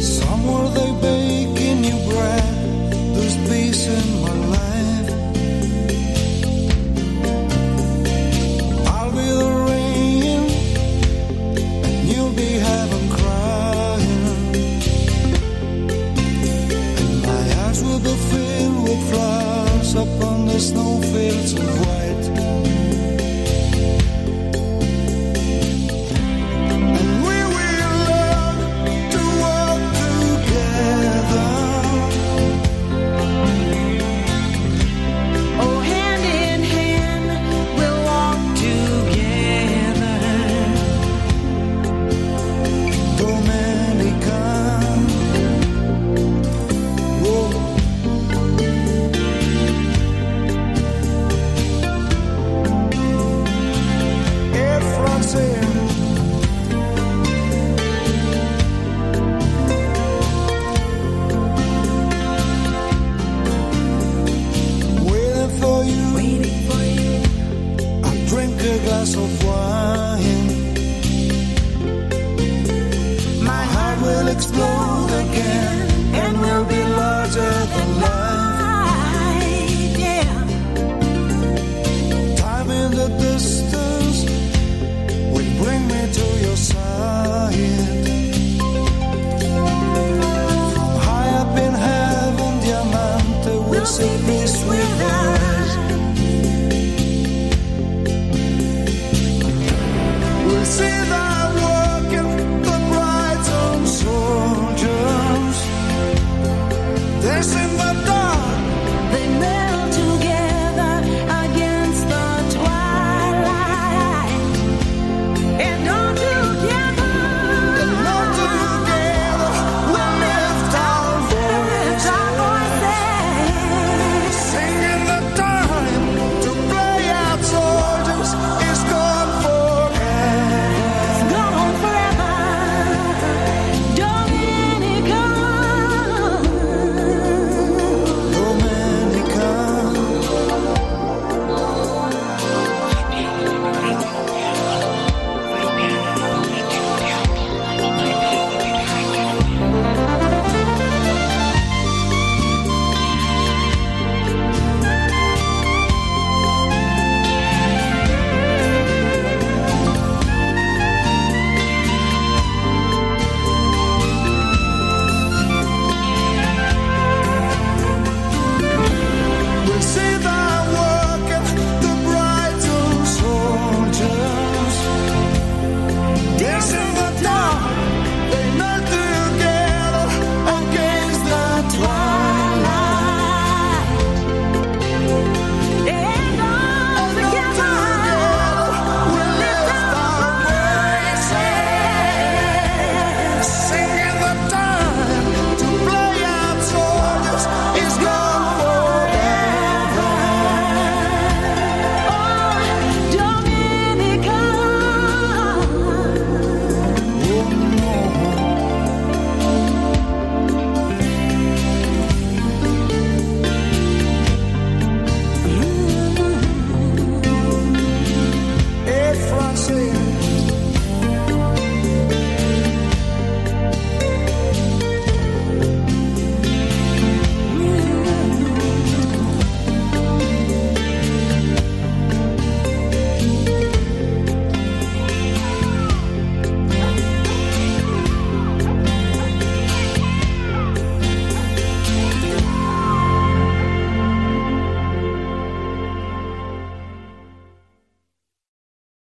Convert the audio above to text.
Somewhere they bake bread. There's peace in my life. I'll be the rain, and you'll be heaven crying. And my eyes will be filled with the snowfields of white. just for. My heart will explode again and will be larger than life. Yeah. Time in the distance will bring me to your side. From high up in heaven, will see me.